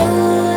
love.